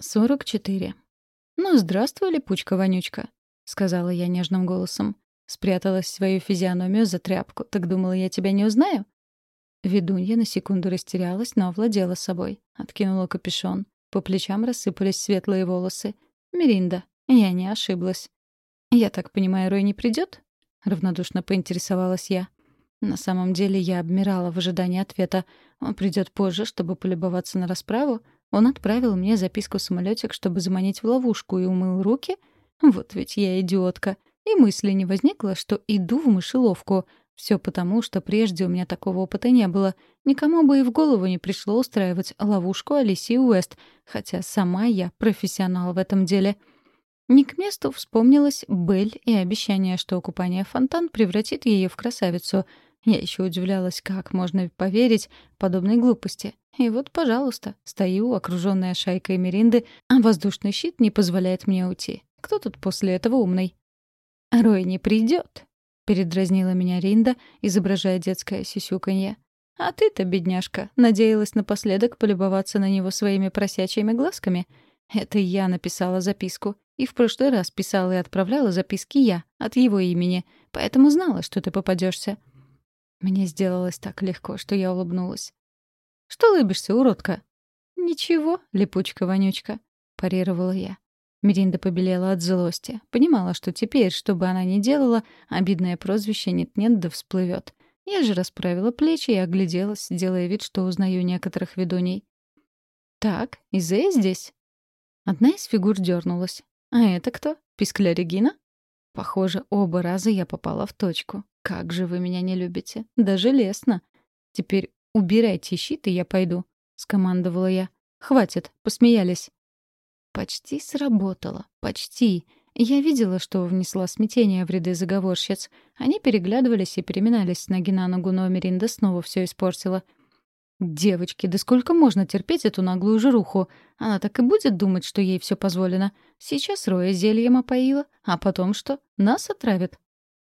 44. «Ну, здравствуй, липучка-вонючка», — сказала я нежным голосом. Спряталась свою физиономию за тряпку. Так думала, я тебя не узнаю? Ведунья на секунду растерялась, но овладела собой. Откинула капюшон. По плечам рассыпались светлые волосы. «Меринда, я не ошиблась». «Я так понимаю, Рой не придет? равнодушно поинтересовалась я. На самом деле я обмирала в ожидании ответа. Он придет позже, чтобы полюбоваться на расправу. Он отправил мне записку самолетик, чтобы заманить в ловушку, и умыл руки. Вот ведь я идиотка. И мысли не возникло, что иду в мышеловку. Все потому, что прежде у меня такого опыта не было. Никому бы и в голову не пришло устраивать ловушку Алисии Уэст, хотя сама я профессионал в этом деле. Не к месту вспомнилась Белль и обещание, что купание в фонтан превратит ее в красавицу — я еще удивлялась, как можно поверить подобной глупости. И вот, пожалуйста, стою, окруженная шайкой Меринды, а воздушный щит не позволяет мне уйти. Кто тут после этого умный? «Рой не придет», — передразнила меня Ринда, изображая детское сисюканье. «А ты-то, бедняжка, надеялась напоследок полюбоваться на него своими просячими глазками? Это я написала записку. И в прошлый раз писала и отправляла записки я, от его имени, поэтому знала, что ты попадешься. Мне сделалось так легко, что я улыбнулась. «Что улыбишься, уродка?» «Ничего, липучка-вонючка», — парировала я. Меринда побелела от злости. Понимала, что теперь, что бы она ни делала, обидное прозвище нет-нет да всплывет. Я же расправила плечи и огляделась, делая вид, что узнаю некоторых ведуней. «Так, Изея здесь?» Одна из фигур дернулась. «А это кто? Пискля Регина?» Похоже, оба раза я попала в точку. Как же вы меня не любите. Даже лестно. Теперь убирайте щит, и я пойду, скомандовала я. Хватит, посмеялись. Почти сработало. Почти. Я видела, что внесла смятение в ряды заговорщиц. Они переглядывались и переминались с ноги на ногу, но Меринда снова все испортила. «Девочки, да сколько можно терпеть эту наглую жируху? Она так и будет думать, что ей все позволено. Сейчас Роя зельем опоила, а потом что? Нас отравят.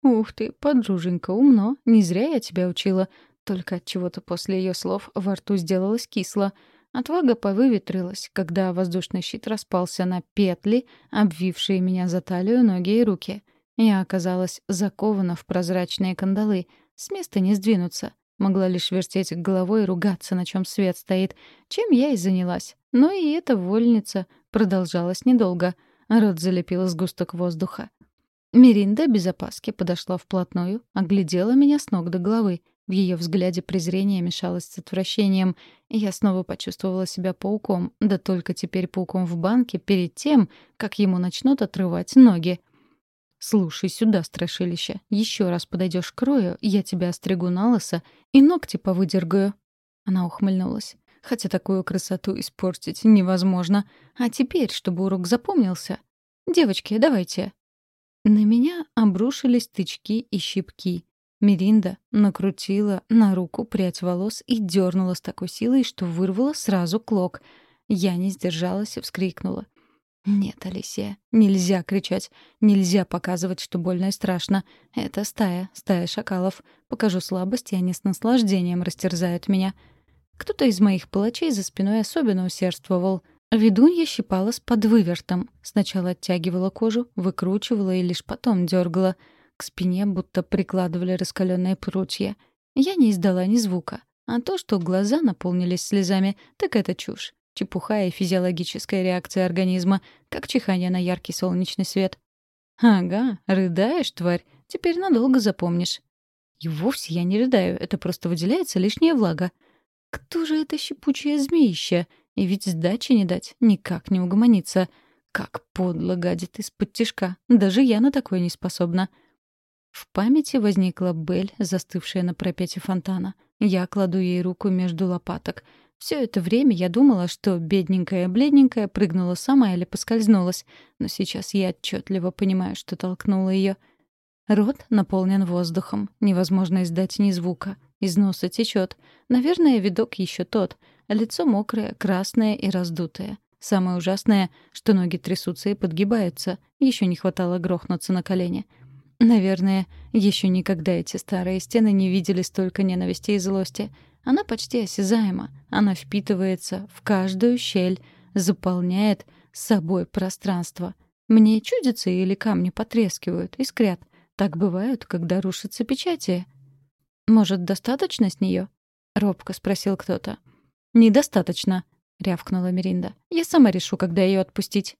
«Ух ты, подруженька, умно. Не зря я тебя учила. Только от чего то после ее слов во рту сделалось кисло. Отвага повыветрилась, когда воздушный щит распался на петли, обвившие меня за талию, ноги и руки. Я оказалась закована в прозрачные кандалы. С места не сдвинуться. Могла лишь вертеть головой и ругаться, на чем свет стоит, чем я и занялась. Но и эта вольница продолжалась недолго. Рот залепила сгусток воздуха. Миринда без опаски подошла вплотную, оглядела меня с ног до головы. В ее взгляде презрение мешалось с отвращением, я снова почувствовала себя пауком, да только теперь пауком в банке перед тем, как ему начнут отрывать ноги. «Слушай сюда, страшилище, еще раз подойдешь к Рою, я тебя остригу на лысо и ногти повыдергаю». Она ухмыльнулась. «Хотя такую красоту испортить невозможно. А теперь, чтобы урок запомнился. Девочки, давайте, на меня обрушились тычки и щипки. Миринда накрутила на руку прядь волос и дернула с такой силой, что вырвала сразу клок. Я не сдержалась и вскрикнула. «Нет, Алисия, нельзя кричать. Нельзя показывать, что больно и страшно. Это стая, стая шакалов. Покажу слабость, и они с наслаждением растерзают меня». Кто-то из моих палачей за спиной особенно усердствовал. Ведунья щипала с подвывертом. Сначала оттягивала кожу, выкручивала и лишь потом дергала. К спине будто прикладывали раскаленные прутья. Я не издала ни звука. А то, что глаза наполнились слезами, так это чушь. Чепуха и физиологическая реакция организма, как чихание на яркий солнечный свет. «Ага, рыдаешь, тварь, теперь надолго запомнишь». И вовсе я не рыдаю, это просто выделяется лишняя влага. Кто же это щепучее змеище? И ведь сдачи не дать, никак не угомониться. Как подло гадит из-под тишка. Даже я на такое не способна. В памяти возникла Бель, застывшая на пропете фонтана. Я кладу ей руку между лопаток. Все это время я думала, что бедненькая-бледненькая прыгнула сама или поскользнулась, но сейчас я отчетливо понимаю, что толкнула ее. Рот наполнен воздухом, невозможно издать ни звука. Из носа течет. Наверное, видок еще тот — Лицо мокрое, красное и раздутое. Самое ужасное, что ноги трясутся и подгибаются. Еще не хватало грохнуться на колени. Наверное, еще никогда эти старые стены не видели столько ненависти и злости. Она почти осязаема. Она впитывается в каждую щель. заполняет собой пространство. Мне чудится или камни потрескивают, искрят. Так бывают, когда рушатся печати. «Может, достаточно с нее? робко спросил кто-то. «Недостаточно», — рявкнула Меринда. «Я сама решу, когда ее отпустить».